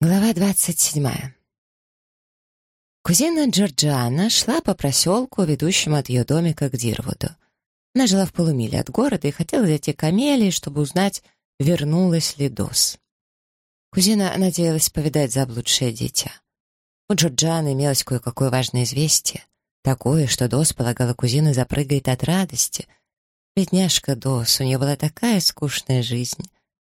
Глава двадцать седьмая. Кузина Джорджиана шла по проселку, ведущему от ее домика к Дирвуду. Она жила в полумиле от города и хотела зайти к Амелии, чтобы узнать, вернулась ли Дос. Кузина надеялась повидать заблудшее дитя. У Джорджианы имелось кое-какое важное известие. Такое, что Дос полагала кузина запрыгает от радости. Бедняжка Дос, у нее была такая скучная жизнь.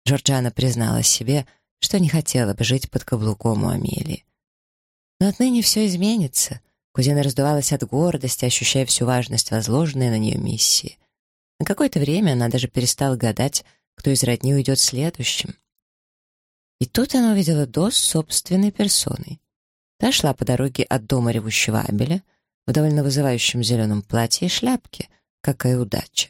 Джорджиана признала себе — что не хотела бы жить под каблуком у Амелии. Но отныне все изменится. Кузина раздувалась от гордости, ощущая всю важность возложенной на нее миссии. На какое-то время она даже перестала гадать, кто из родни уйдет следующим. И тут она увидела Дос собственной персоной. Та шла по дороге от дома ревущего Абеля в довольно вызывающем зеленом платье и шляпке. Какая удача!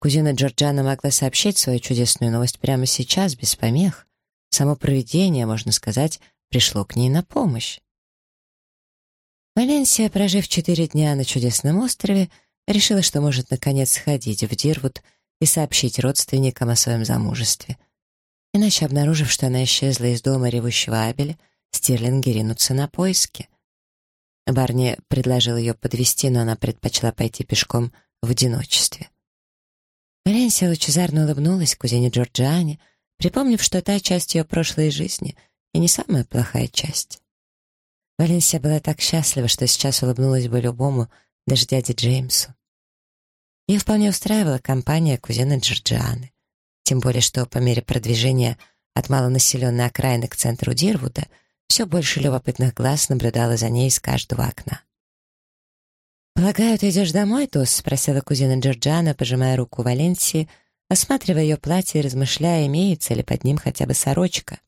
Кузина Джорджана могла сообщить свою чудесную новость прямо сейчас, без помех. Само провидение, можно сказать, пришло к ней на помощь. Валенсия, прожив четыре дня на чудесном острове, решила, что может наконец сходить в Дирвуд и сообщить родственникам о своем замужестве. Иначе, обнаружив, что она исчезла из дома ревущего Абеля, стерлинги ринутся на поиски. Барни предложил ее подвести, но она предпочла пойти пешком в одиночестве. Валенсия лучезарно улыбнулась кузине Джорджиане, припомнив, что та часть ее прошлой жизни и не самая плохая часть. Валенсия была так счастлива, что сейчас улыбнулась бы любому, даже дяде Джеймсу. Ее вполне устраивала компания кузины Джорджианы. Тем более, что по мере продвижения от малонаселенной окраины к центру Дирвуда все больше любопытных глаз наблюдало за ней из каждого окна. «Полагаю, ты идешь домой, Тос?» — спросила кузина Джорджиана, пожимая руку Валенсии, осматривая ее платье и размышляя, имеется ли под ним хотя бы сорочка.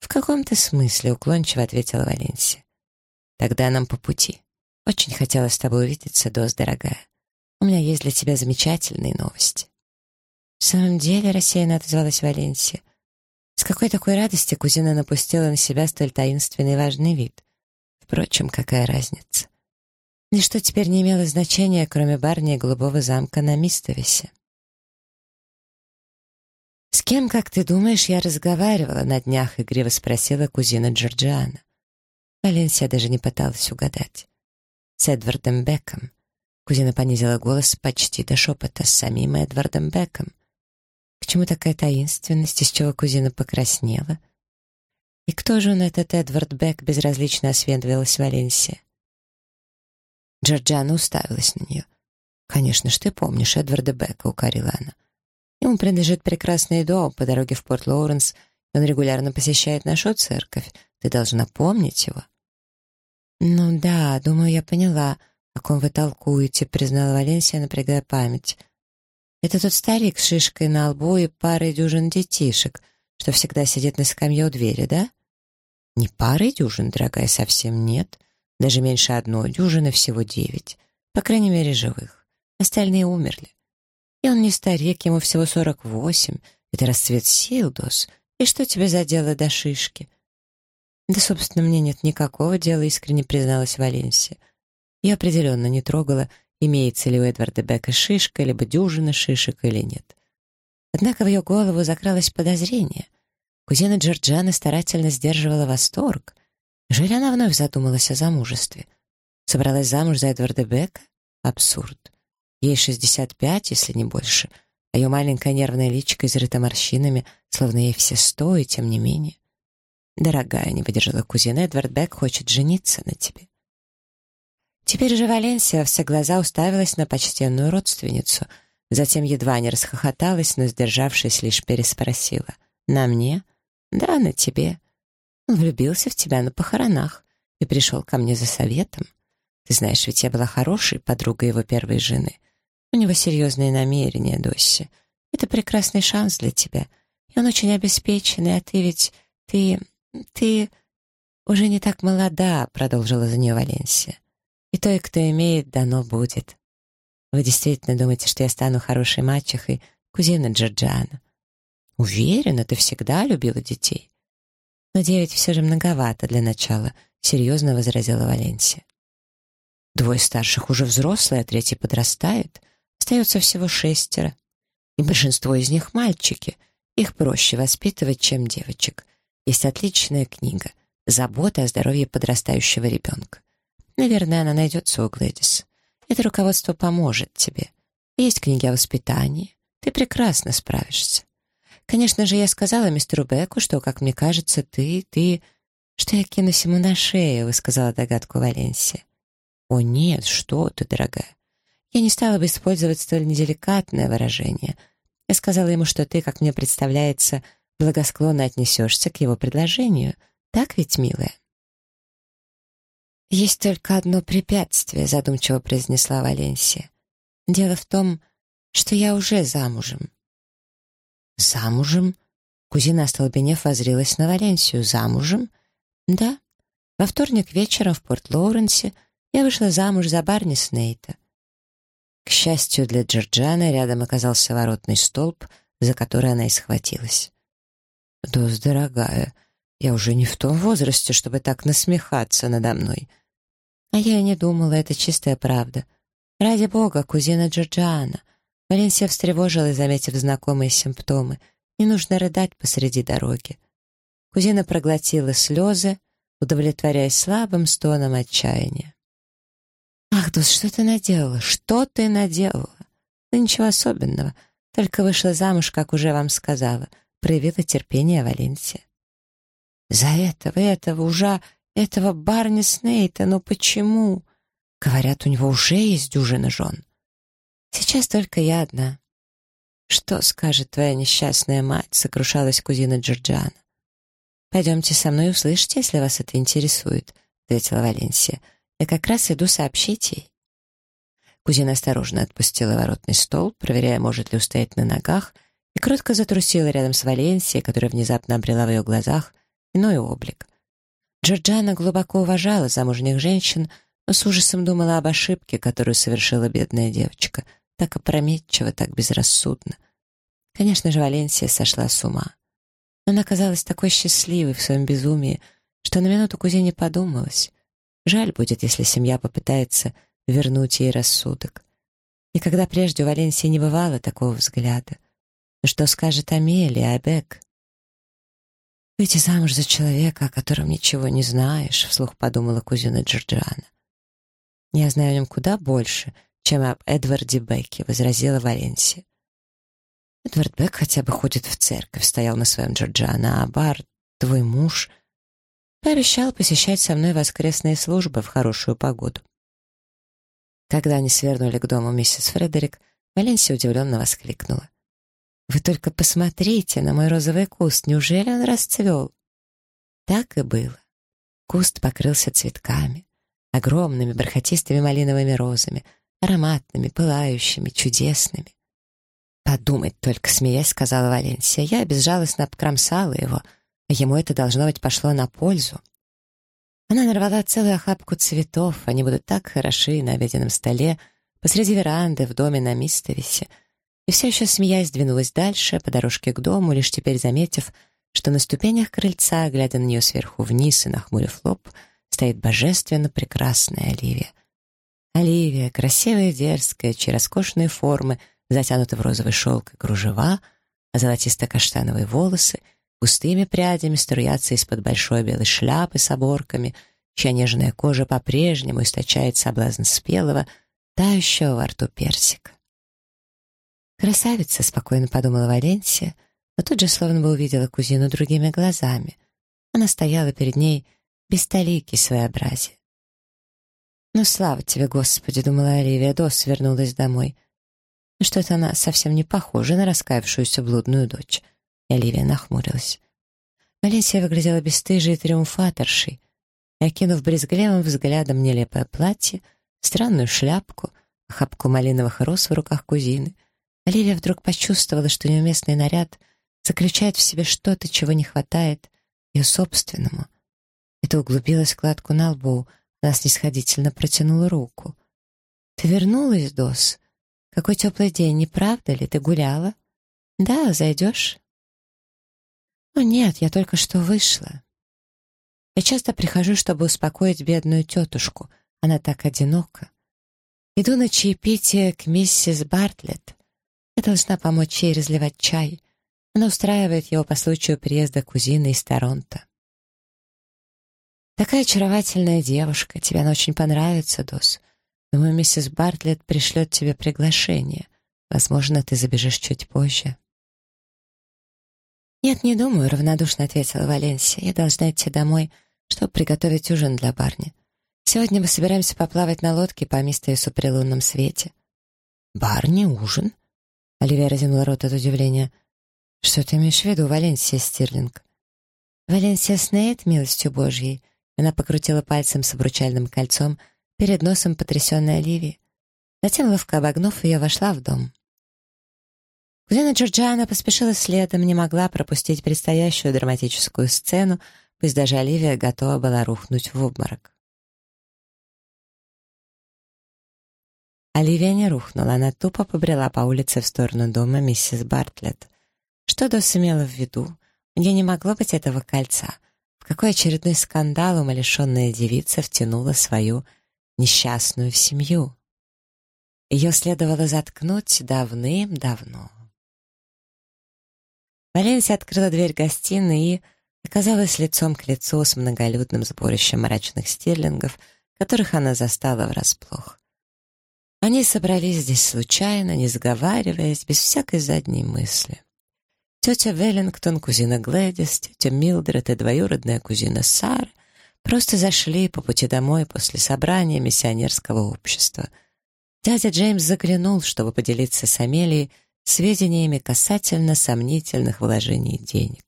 «В каком-то смысле», — уклончиво ответила Валенсия. «Тогда нам по пути. Очень хотела с тобой увидеться, Дос, дорогая. У меня есть для тебя замечательные новости». «В самом деле», — рассеянно отозвалась Валенсия. С какой такой радости кузина напустила на себя столь таинственный и важный вид. Впрочем, какая разница? Ничто теперь не имело значения, кроме барни и голубого замка на Мистовесе. «С кем, как ты думаешь, я разговаривала на днях?» — игриво спросила кузина Джорджиана. Валенсия даже не пыталась угадать. «С Эдвардом Беком». Кузина понизила голос почти до шепота с самим Эдвардом Беком. К чему такая таинственность, из чего кузина покраснела? «И кто же он, этот Эдвард Бек?» — безразлично осведомилась Валенсия. Джорджиана уставилась на нее. «Конечно ж, ты помнишь Эдварда Бека», — укорила она. Ему принадлежит прекрасный дом по дороге в Порт-Лоуренс, он регулярно посещает нашу церковь. Ты должна помнить его». «Ну да, думаю, я поняла, о ком вы толкуете», — признала Валенсия, напрягая память. «Это тот старик с шишкой на лбу и парой дюжин детишек, что всегда сидит на скамье у двери, да?» «Не парой дюжин, дорогая, совсем нет. Даже меньше одной дюжины, всего девять. По крайней мере, живых. Остальные умерли. И он не старик, ему всего сорок восемь. Это расцвет сил, Дос. И что тебе за дело до шишки? Да, собственно, мне нет никакого дела, искренне призналась Валенсия. Я определенно не трогала, имеется ли у Эдварда Бека шишка, либо дюжина шишек или нет. Однако в ее голову закралось подозрение. Кузина Джорджана старательно сдерживала восторг. Неужели она вновь задумалась о замужестве? Собралась замуж за Эдварда Бека? Абсурд. Ей 65, если не больше, а ее маленькая нервная личико изрыта морщинами, словно ей все сто, и тем не менее. «Дорогая», — не выдержала кузина, Эдвард Бек хочет жениться на тебе. Теперь же Валенсия все глаза уставилась на почтенную родственницу, затем едва не расхохоталась, но, сдержавшись, лишь переспросила. «На мне?» «Да, на тебе. Он влюбился в тебя на похоронах и пришел ко мне за советом. Ты знаешь, ведь я была хорошей подругой его первой жены. У него серьезные намерения, Досси. Это прекрасный шанс для тебя. И он очень обеспеченный, а ты ведь... Ты... ты... уже не так молода, продолжила за нее Валенсия. И то, и кто имеет, дано будет. Вы действительно думаете, что я стану хорошей мачехой, кузина Джорджиана? Уверена, ты всегда любила детей. Но девять все же многовато для начала, серьезно возразила Валенсия. Двое старших уже взрослые, а третий подрастает. Остается всего шестеро. И большинство из них мальчики. Их проще воспитывать, чем девочек. есть отличная книга «Забота о здоровье подрастающего ребенка». Наверное, она найдется у Глэдис. Это руководство поможет тебе. Есть книги о воспитании. Ты прекрасно справишься. Конечно же, я сказала мистеру Беку, что, как мне кажется, ты, ты... Что я кинусь ему на шею, высказала догадку Валенсия. О нет, что ты, дорогая. Я не стала бы использовать столь неделикатное выражение. Я сказала ему, что ты, как мне представляется, благосклонно отнесешься к его предложению. Так ведь, милая? «Есть только одно препятствие», — задумчиво произнесла Валенсия. «Дело в том, что я уже замужем». «Замужем?» Кузина, остолбенев, возрилась на Валенсию. «Замужем?» «Да. Во вторник вечером в Порт-Лоуренсе я вышла замуж за Барни Снейта». К счастью для Джорджаны, рядом оказался воротный столб, за который она и схватилась. «Дос, дорогая, я уже не в том возрасте, чтобы так насмехаться надо мной». А я и не думала, это чистая правда. Ради бога, кузина Джорджиана. Валенсия встревожилась, заметив знакомые симптомы. Не нужно рыдать посреди дороги. Кузина проглотила слезы, удовлетворяясь слабым стоном отчаяния. «Ах, Дус, что ты наделала? Что ты наделала?» «Да ничего особенного. Только вышла замуж, как уже вам сказала. Проявила терпение Валенсия». «За этого, этого, ужа, этого Барни Снейта, но почему?» «Говорят, у него уже есть дюжина жен». «Сейчас только я одна». «Что скажет твоя несчастная мать?» — сокрушалась кузина Джорджиана. «Пойдемте со мной и услышите, если вас это интересует», — ответила Валенсия. «Я как раз иду сообщить ей». Кузина осторожно отпустила воротный стол, проверяя, может ли устоять на ногах, и кротко затрусила рядом с Валенсией, которая внезапно обрела в ее глазах иной облик. Джорджана глубоко уважала замужних женщин, но с ужасом думала об ошибке, которую совершила бедная девочка, так опрометчиво, так безрассудно. Конечно же, Валенсия сошла с ума. Она казалась такой счастливой в своем безумии, что на минуту кузине подумалось. Жаль будет, если семья попытается вернуть ей рассудок. Никогда прежде у Валенсии не бывало такого взгляда. Но что скажет Амелия, Абек? «Выйти замуж за человека, о котором ничего не знаешь», — вслух подумала кузина Джорджиана. «Я знаю о нем куда больше, чем об Эдварде Бекке», — возразила Валенсия. «Эдвард Бек хотя бы ходит в церковь», — стоял на своем Джорджиана, «а Бар, твой муж...» Пообещал посещать со мной воскресные службы в хорошую погоду. Когда они свернули к дому миссис Фредерик, Валенсия удивленно воскликнула. Вы только посмотрите на мой розовый куст, неужели он расцвел? Так и было. Куст покрылся цветками, огромными бархатистыми малиновыми розами, ароматными, пылающими, чудесными. «Подумать только, смеясь, — сказала Валенсия, — я безжалостно обкромсала его, ему это, должно быть, пошло на пользу. Она нарвала целую охапку цветов, они будут так хороши на обеденном столе, посреди веранды, в доме на Мистовисе — и все еще смеясь двинулась дальше, по дорожке к дому, лишь теперь заметив, что на ступенях крыльца, глядя на нее сверху вниз и нахмурив лоб, стоит божественно прекрасная Оливия. Оливия, красивая и дерзкая, чьи роскошные формы затянуты в розовый шелк и кружева, а золотисто-каштановые волосы густыми прядями струятся из-под большой белой шляпы с оборками, чья нежная кожа по-прежнему источает соблазн спелого, тающего во рту персика. «Красавица», — спокойно подумала Валенсия, но тут же словно бы увидела кузину другими глазами. Она стояла перед ней без толики своеобразия. «Ну, слава тебе, Господи!» — думала Оливия, Дос вернулась домой. Но что-то она совсем не похожа на раскаявшуюся блудную дочь. И Оливия нахмурилась. Валенсия выглядела бесстыжей триумфаторшей, и, окинув брезгливым взглядом нелепое платье, странную шляпку, охапку малиновых роз в руках кузины — Оливия вдруг почувствовала, что неуместный наряд заключает в себе что-то, чего не хватает ее собственному. Это углубило складку на лбу, она снисходительно протянула руку. «Ты вернулась, Дос? Какой теплый день, не правда ли? Ты гуляла?» «Да, зайдешь?» «О нет, я только что вышла. Я часто прихожу, чтобы успокоить бедную тетушку. Она так одинока. Иду на чаепитие к миссис Бартлетт. Я должна помочь ей разливать чай. Она устраивает его по случаю приезда кузины из Торонто. Такая очаровательная девушка, тебе она очень понравится, Дос. Думаю, миссис Бартлетт пришлет тебе приглашение. Возможно, ты забежишь чуть позже. «Нет, не думаю», — равнодушно ответила Валенсия. «Я должна идти домой, чтобы приготовить ужин для барни. Сегодня мы собираемся поплавать на лодке по Мистеюсу при лунном свете». «Барни? Ужин?» Оливия разинула рот от удивления. «Что ты имеешь в виду, Валенсия Стирлинг?» «Валенсия Снейд, милостью Божьей». Она покрутила пальцем с обручальным кольцом перед носом потрясенной Оливии. Затем, ловко обогнув ее, вошла в дом. Кузина Джорджиана поспешила следом, не могла пропустить предстоящую драматическую сцену, пусть даже Оливия готова была рухнуть в обморок. Оливия не рухнула, она тупо побрела по улице в сторону дома миссис Бартлетт. Что Дос имела в виду? У не могло быть этого кольца. В какой очередной скандал умалишенная девица втянула свою несчастную семью? Ее следовало заткнуть давным-давно. Валенсия открыла дверь гостиной и оказалась лицом к лицу с многолюдным сборищем мрачных стерлингов, которых она застала врасплох. Они собрались здесь случайно, не сговариваясь, без всякой задней мысли. Тетя Веллингтон, кузина Глэдис, тетя Милдред и двоюродная кузина Сара просто зашли по пути домой после собрания миссионерского общества. Дядя Джеймс заглянул, чтобы поделиться с Амелией сведениями касательно сомнительных вложений денег.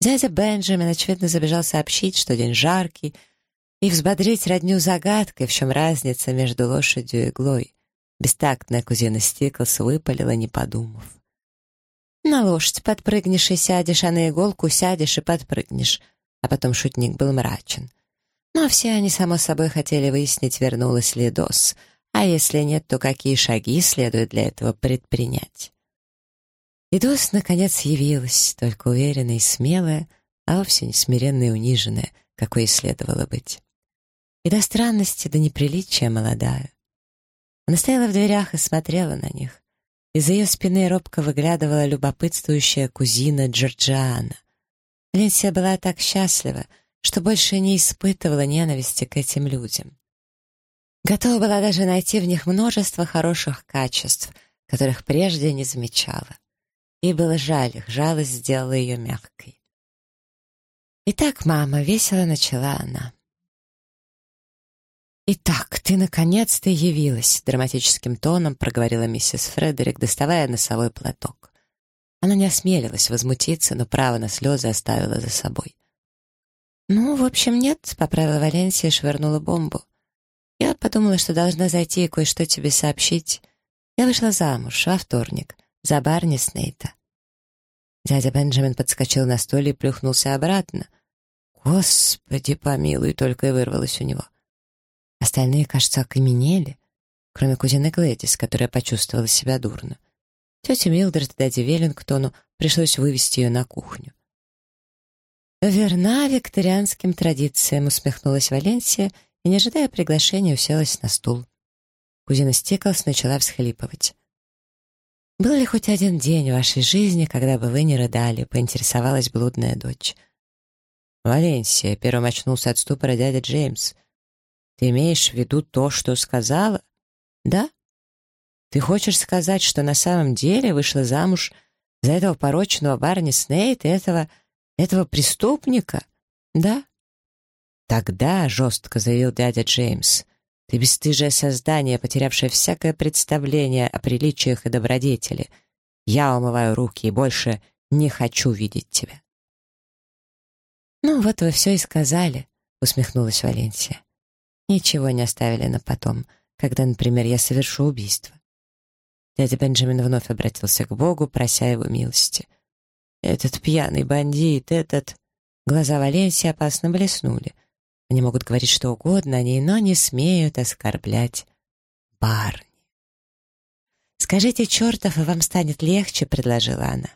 Дядя Бенджамин, очевидно, забежал сообщить, что день жаркий, и взбодрить родню загадкой, в чем разница между лошадью и иглой. Бестактная кузина Стиклс выпалила, не подумав. «На лошадь подпрыгнешь и сядешь, а на иголку сядешь и подпрыгнешь». А потом шутник был мрачен. Но все они, само собой, хотели выяснить, вернулась ли Дос — а если нет, то какие шаги следует для этого предпринять? Идос, наконец, явилась, только уверенная и смелая, а вовсе не смиренная и униженная, какой и следовало быть. И до странности, до неприличия молодая. Она стояла в дверях и смотрела на них. Из-за ее спины робко выглядывала любопытствующая кузина Джорджиана. Ленсия была так счастлива, что больше не испытывала ненависти к этим людям. Готова была даже найти в них множество хороших качеств, которых прежде не замечала. И было жаль их, жалость сделала ее мягкой. «Итак, мама», — весело начала она. «Итак, ты наконец-то явилась», — драматическим тоном проговорила миссис Фредерик, доставая носовой платок. Она не осмелилась возмутиться, но право на слезы оставила за собой. «Ну, в общем, нет», — поправила Валенсия и швырнула бомбу. Я подумала, что должна зайти и кое-что тебе сообщить. Я вышла замуж во вторник за Барни Снейта. Дядя Бенджамин подскочил на стуле и плюхнулся обратно. «Господи помилуй!» — только и вырвалось у него. Остальные, кажется, окаменели, кроме кузины Глэдис, которая почувствовала себя дурно. Тете Милдред и дяде Веллингтону пришлось вывести ее на кухню. «Верна викторианским традициям», — усмехнулась Валенсия и, не ожидая приглашения, уселась на стул. Кузина Стиклс начала всхлипывать. «Был ли хоть один день в вашей жизни, когда бы вы не рыдали?» — поинтересовалась блудная дочь. «Валенсия», — первым очнулся от ступора дядя Джеймс. «Ты имеешь в виду то, что сказала?» «Да». «Ты хочешь сказать, что на самом деле вышла замуж за этого порочного Барни Снейта, этого... этого преступника?» «Да». «Тогда», — жестко заявил дядя Джеймс, — «ты бесстыжее создание, потерявшее всякое представление о приличиях и добродетели. Я умываю руки и больше не хочу видеть тебя». «Ну вот вы все и сказали», — усмехнулась Валенсия. «Ничего не оставили на потом, когда, например, я совершу убийство». Дядя Бенджамин вновь обратился к Богу, прося его милости. «Этот пьяный бандит, этот...» Глаза Валенсии опасно блеснули. Они могут говорить что угодно о ней, но не смеют оскорблять Барни. «Скажите, чертов, и вам станет легче», — предложила она.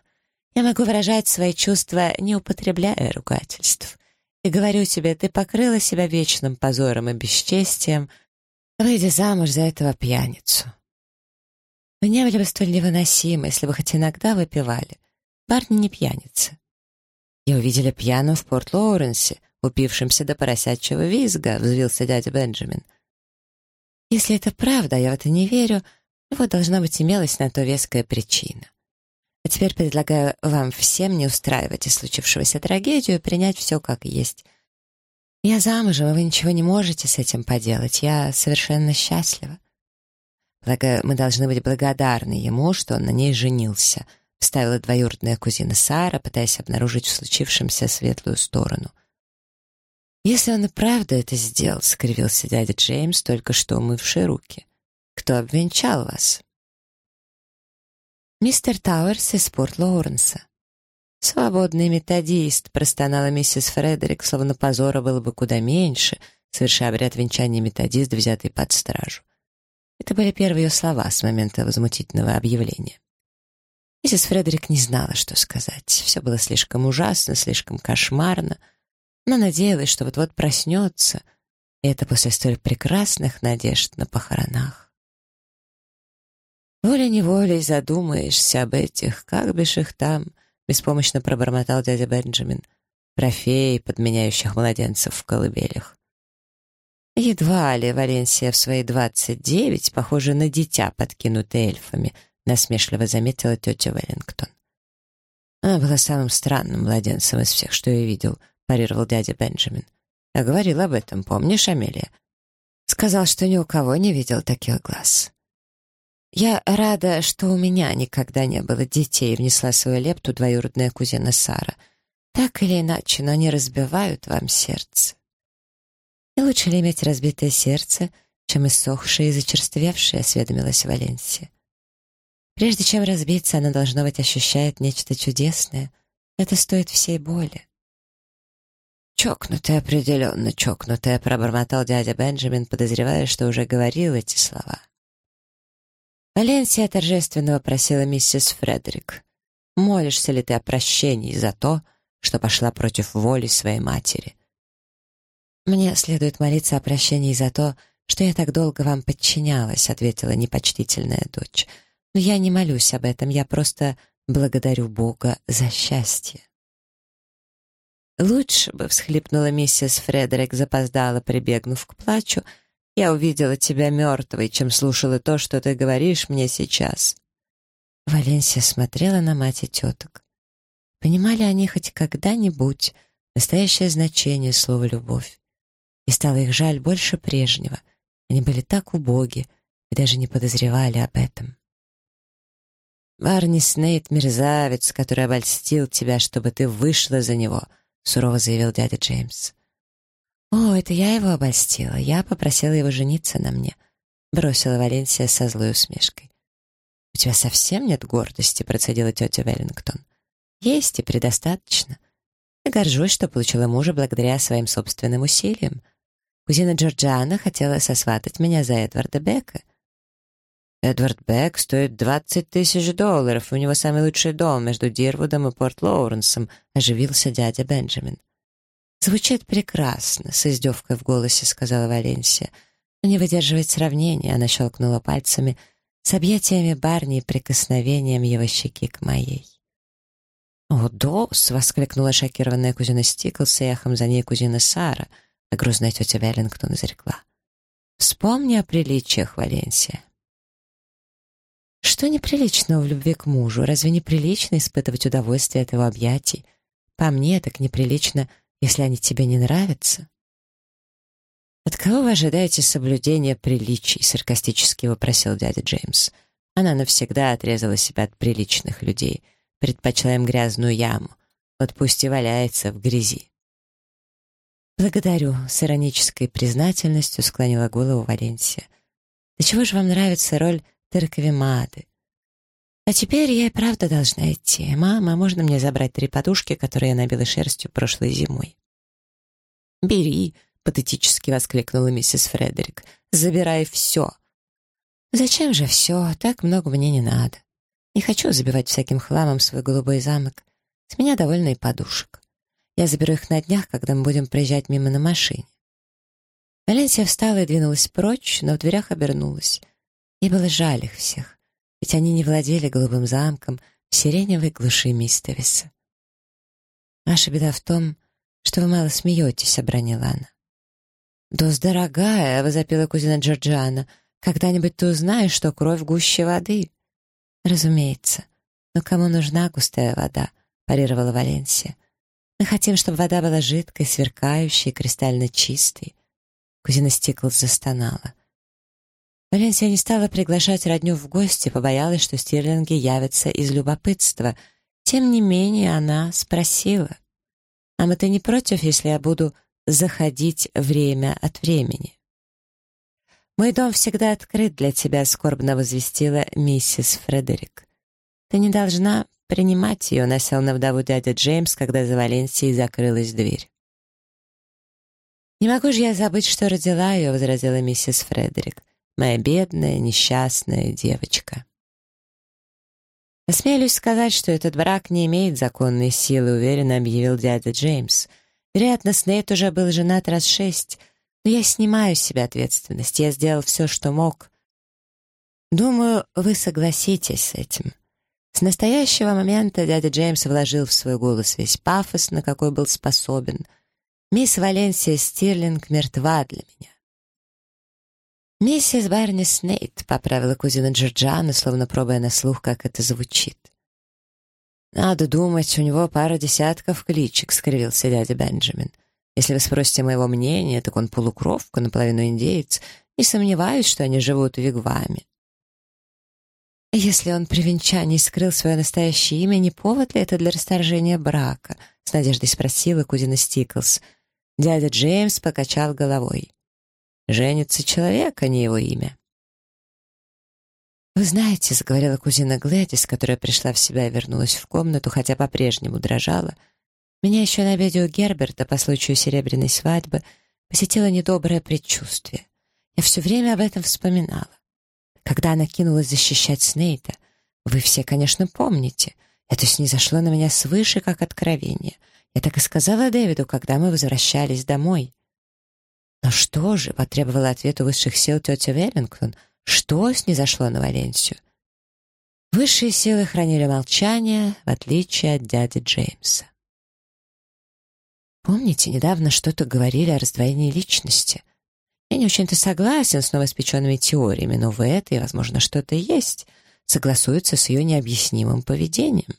«Я могу выражать свои чувства, не употребляя ругательств. И говорю тебе, ты покрыла себя вечным позором и бесчестием, выйдя замуж за этого пьяницу. Вы не были бы столь невыносимы, если бы хоть иногда выпивали. Барни не пьяница. «Я увидела пьяного в Порт-Лоуренсе, упившимся до поросячьего визга», — взвился дядя Бенджамин. «Если это правда, я в это не верю, вот должна быть имелась на то веская причина. А теперь предлагаю вам всем не устраивать из случившегося трагедию, принять все как есть. Я замужем, и вы ничего не можете с этим поделать. Я совершенно счастлива. Полагаю, мы должны быть благодарны ему, что он на ней женился, вставила двоюродная кузина Сара, пытаясь обнаружить в случившемся светлую сторону. «Если он и правда это сделал», — скривился дядя Джеймс, только что умывший руки. «Кто обвенчал вас?» «Мистер Тауэрс из Порт Лоуренса». «Свободный методист», — простонала миссис Фредерик, словно позора было бы куда меньше, совершая обряд венчания методист, взятый под стражу. Это были первые ее слова с момента возмутительного объявления. Миссис Фредерик не знала, что сказать. Все было слишком ужасно, слишком кошмарно. Она надеялась, что вот-вот проснется, и это после столь прекрасных надежд на похоронах. Волей-неволей задумаешься об этих, как бишь их там, беспомощно пробормотал дядя Бенджамин, трофеи, подменяющих младенцев в колыбелях. Едва ли Валенсия в свои двадцать девять похожа на дитя, подкинутое эльфами, насмешливо заметила тетя Веллингтон. Она была самым странным младенцем из всех, что я видел, парировал дядя Бенджамин. Я говорил об этом, помнишь, Амелия? Сказал, что ни у кого не видел таких глаз. «Я рада, что у меня никогда не было детей», — внесла свою лепту двоюродная кузина Сара. «Так или иначе, но они разбивают вам сердце». «Не лучше ли иметь разбитое сердце, чем иссохшее и зачерствевшее?» — осведомилась Валенсия. «Прежде чем разбиться, оно, должно быть, ощущает нечто чудесное. Это стоит всей боли». «Чокнутая, определенно чокнутая», — пробормотал дядя Бенджамин, подозревая, что уже говорил эти слова. Валенсия торжественно вопросила миссис Фредерик. «Молишься ли ты о прощении за то, что пошла против воли своей матери?» «Мне следует молиться о прощении за то, что я так долго вам подчинялась», — ответила непочтительная дочь. «Но я не молюсь об этом, я просто благодарю Бога за счастье». «Лучше бы», — всхлипнула миссис Фредерик, запоздала, прибегнув к плачу, «я увидела тебя мертвой, чем слушала то, что ты говоришь мне сейчас». Валенсия смотрела на мать и теток. Понимали они хоть когда-нибудь настоящее значение слова «любовь»? и стало их жаль больше прежнего. Они были так убоги и даже не подозревали об этом. «Барни Снейт — мерзавец, который обольстил тебя, чтобы ты вышла за него», — сурово заявил дядя Джеймс. «О, это я его обольстила. Я попросила его жениться на мне», — бросила Валенсия со злой усмешкой. «У тебя совсем нет гордости», — процедила тетя Веллингтон. «Есть и предостаточно. Я горжусь, что получила мужа благодаря своим собственным усилиям. Кузина Джорджиана хотела сосватать меня за Эдварда Бека. Эдвард Бек стоит двадцать тысяч долларов, у него самый лучший дом между Дирвудом и Порт-Лоуренсом, оживился дядя Бенджамин. «Звучит прекрасно», — с издевкой в голосе сказала Валенсия. «Но не выдерживает сравнения», — она щелкнула пальцами, с объятиями Барни и прикосновением его щеки к моей. «О, Дос!» — воскликнула шокированная кузина Стиклс и эхом за ней кузина Сара — а грузная тетя Веллингтон изрекла. «Вспомни о приличиях, Валенсия». Что неприличного в любви к мужу? Разве неприлично испытывать удовольствие от его объятий? По мне, так неприлично, если они тебе не нравятся. «От кого вы ожидаете соблюдения приличий?» — саркастически вопросил дядя Джеймс. Она навсегда отрезала себя от приличных людей, предпочла им грязную яму. Вот пусть и валяется в грязи. «Благодарю», — с иронической признательностью склонила голову Валенсия. «Да чего же вам нравится роль Терковимады? А теперь я и правда должна идти. Мама, можно мне забрать три подушки, которые я набила шерстью прошлой зимой?» «Бери», — патетически воскликнула миссис Фредерик. «Забирай все». «Зачем же все? Так много мне не надо. Не хочу забивать всяким хламом свой голубой замок. С меня довольно и подушек». Я заберу их на днях, когда мы будем проезжать мимо на машине. Валенсия встала и двинулась прочь, но в дверях обернулась. Ей было жаль их всех, ведь они не владели голубым замком, в сиреневой глуши Мистевиса. «Ваша беда в том, что вы мало смеетесь», — обронила она. «Дос, дорогая», — возопила кузина Джорджиана, — «когда-нибудь ты узнаешь, что кровь гуще воды». «Разумеется. Но кому нужна густая вода?» — парировала Валенсия. «Мы хотим, чтобы вода была жидкой, сверкающей, кристально чистой». Кузина Стиклс застонала. Валенсия не стала приглашать родню в гости, побоялась, что стирлинги явятся из любопытства. Тем не менее она спросила. «Ама, ты не против, если я буду заходить время от времени?» «Мой дом всегда открыт для тебя», — скорбно возвестила миссис Фредерик. «Ты не должна принимать ее», — насел на вдову дядя Джеймс, когда за Валенсией закрылась дверь. «Не могу же я забыть, что родила ее», — возразила миссис Фредерик. «Моя бедная, несчастная девочка». «Осмелюсь сказать, что этот брак не имеет законной силы», — уверенно объявил дядя Джеймс. «Вероятно, Снейт уже был женат раз шесть, но я снимаю с себя ответственность. Я сделал все, что мог. Думаю, вы согласитесь с этим». С настоящего момента дядя Джеймс вложил в свой голос весь пафос, на какой был способен. «Мисс Валенсия Стирлинг мертва для меня». «Миссис Барни Снейт», — поправила кузина Джорджана, словно пробуя на слух, как это звучит. «Надо думать, у него пара десятков кличек», — скривился дядя Бенджамин. «Если вы спросите моего мнения, так он полукровка, наполовину индеец. Не сомневаюсь, что они живут в вигваме». «Если он при венчании скрыл свое настоящее имя, не повод ли это для расторжения брака?» — с надеждой спросила кузина Стиклс. Дядя Джеймс покачал головой. Женится человек, а не его имя. «Вы знаете», — заговорила кузина Глэдис, которая пришла в себя и вернулась в комнату, хотя по-прежнему дрожала, «меня еще на обеде у Герберта по случаю серебряной свадьбы посетило недоброе предчувствие. Я все время об этом вспоминала. Когда она кинулась защищать Снейта, вы все, конечно, помните, это снизошло на меня свыше, как откровение. Я так и сказала Дэвиду, когда мы возвращались домой. «Но что же?» — потребовала ответа высших сил тетя Веллингтон. «Что снизошло на Валенсию?» Высшие силы хранили молчание, в отличие от дяди Джеймса. Помните, недавно что-то говорили о раздвоении личности? Я не очень-то согласен с новоиспеченными теориями, но в этой, возможно, что-то есть, согласуется с ее необъяснимым поведением.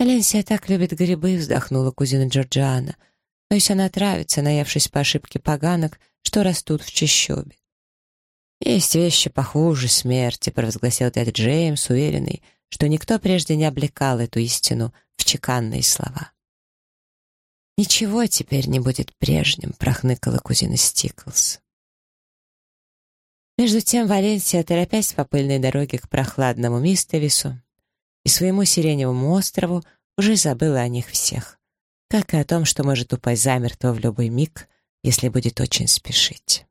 «Эленсия так любит грибы», — вздохнула кузина Джорджиана — Боюсь, она отравится, наевшись по ошибке поганок, что растут в чащобе. «Есть вещи похуже смерти», — провозгласил дядя Джеймс, уверенный, что никто прежде не облекал эту истину в чеканные слова. «Ничего теперь не будет прежним», — прохныкала кузина Стиклс. Между тем Валенсия, торопясь по пыльной дороге к прохладному Мистевису и своему Сиреневому острову, уже забыла о них всех как и о том, что может упасть замертво в любой миг, если будет очень спешить.